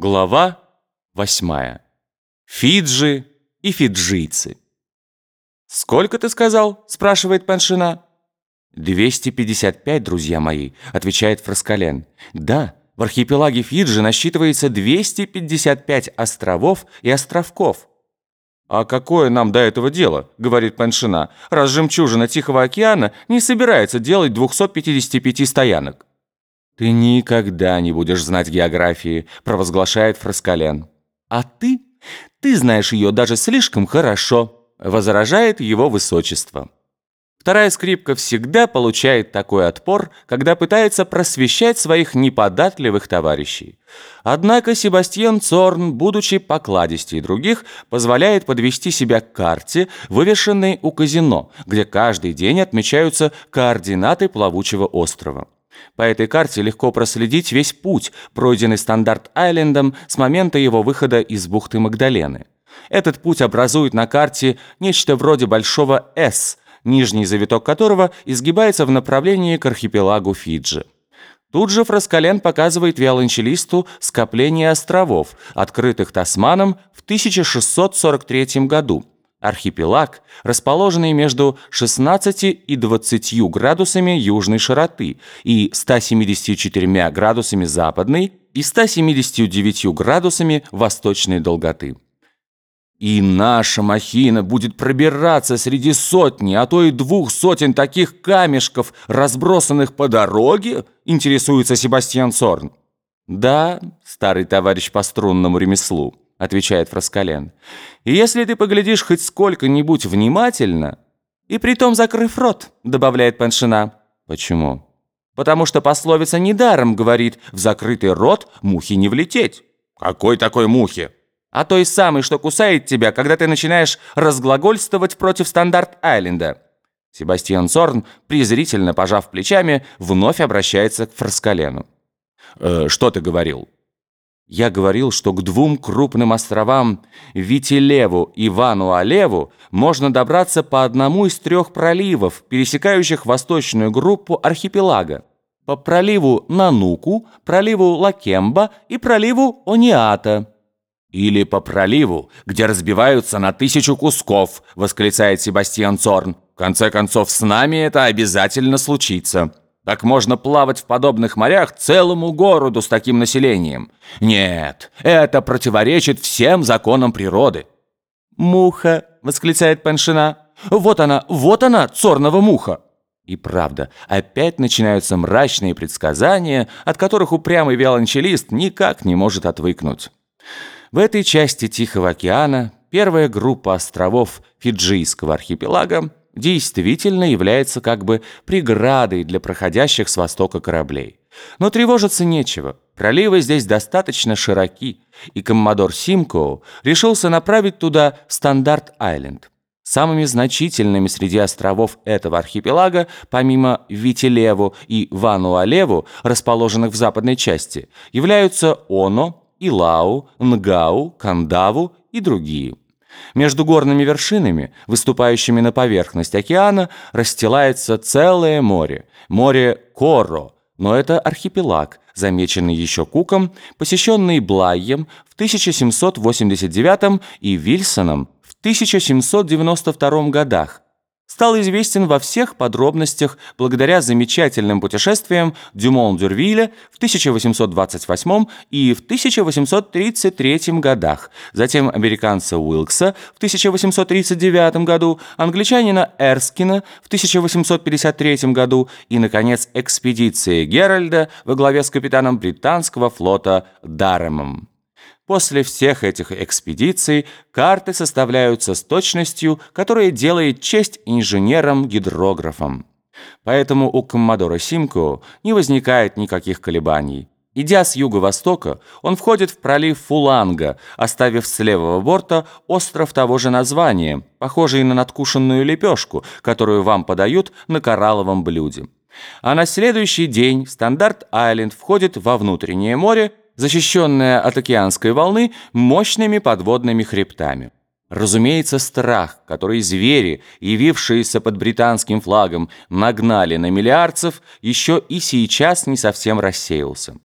Глава 8. Фиджи и фиджийцы. «Сколько ты сказал?» – спрашивает Паншина. «255, друзья мои», – отвечает Фраскален. «Да, в архипелаге Фиджи насчитывается 255 островов и островков». «А какое нам до этого дело?» – говорит Паншина. «Раз жемчужина Тихого океана не собирается делать 255 стоянок». «Ты никогда не будешь знать географии», – провозглашает Фраскален. «А ты? Ты знаешь ее даже слишком хорошо», – возражает его высочество. Вторая скрипка всегда получает такой отпор, когда пытается просвещать своих неподатливых товарищей. Однако Себастьян Цорн, будучи покладистей других, позволяет подвести себя к карте, вывешенной у казино, где каждый день отмечаются координаты плавучего острова. По этой карте легко проследить весь путь, пройденный Стандарт-Айлендом с момента его выхода из бухты Магдалены. Этот путь образует на карте нечто вроде большого «С», нижний завиток которого изгибается в направлении к архипелагу Фиджи. Тут же Фраскален показывает виолончелисту скопление островов, открытых Тасманом в 1643 году – Архипелаг, расположенный между 16 и 20 градусами южной широты и 174 градусами западной и 179 градусами восточной долготы. И наша махина будет пробираться среди сотни, а то и двух сотен таких камешков, разбросанных по дороге, интересуется Себастьян Сорн. Да, старый товарищ по струнному ремеслу. — отвечает Фраскален. «И если ты поглядишь хоть сколько-нибудь внимательно...» «И притом закрыв рот», — добавляет Паншина. «Почему?» «Потому что пословица недаром говорит, в закрытый рот мухи не влететь». «Какой такой мухи?» «А той самой, что кусает тебя, когда ты начинаешь разглагольствовать против Стандарт-Айленда». Себастьян Сорн, презрительно пожав плечами, вновь обращается к Фраскалену. «Э, «Что ты говорил?» Я говорил, что к двум крупным островам Витилеву и Вануалеву можно добраться по одному из трех проливов, пересекающих восточную группу архипелага. По проливу Нануку, проливу Лакемба и проливу Ониата. «Или по проливу, где разбиваются на тысячу кусков», восклицает Себастьян Цорн. «В конце концов, с нами это обязательно случится». Как можно плавать в подобных морях целому городу с таким населением? Нет, это противоречит всем законам природы. «Муха!» — восклицает Паншина. «Вот она, вот она, цорного муха!» И правда, опять начинаются мрачные предсказания, от которых упрямый виолончелист никак не может отвыкнуть. В этой части Тихого океана первая группа островов Фиджийского архипелага действительно является как бы преградой для проходящих с востока кораблей. Но тревожиться нечего. Проливы здесь достаточно широки, и коммодор Симкоу решился направить туда Стандарт-Айленд. Самыми значительными среди островов этого архипелага, помимо Витилеву и Вануалеву, расположенных в западной части, являются Оно, Илау, Нгау, Кандаву и другие. Между горными вершинами, выступающими на поверхность океана, расстилается целое море. Море Коро, но это архипелаг, замеченный еще Куком, посещенный Блайем в 1789 и Вильсоном в 1792 годах, стал известен во всех подробностях благодаря замечательным путешествиям Дюмон-Дюрвиля в 1828 и в 1833 годах, затем американца Уилкса в 1839 году, англичанина Эрскина в 1853 году и, наконец, экспедиции Геральда во главе с капитаном британского флота Даремом. После всех этих экспедиций карты составляются с точностью, которая делает честь инженерам-гидрографам. Поэтому у Коммодора Симко не возникает никаких колебаний. Идя с юго-востока, он входит в пролив Фуланга, оставив с левого борта остров того же названия, похожий на надкушенную лепешку, которую вам подают на коралловом блюде. А на следующий день Стандарт-Айленд входит во внутреннее море защищенная от океанской волны мощными подводными хребтами. Разумеется, страх, который звери, явившиеся под британским флагом, нагнали на миллиардцев, еще и сейчас не совсем рассеялся.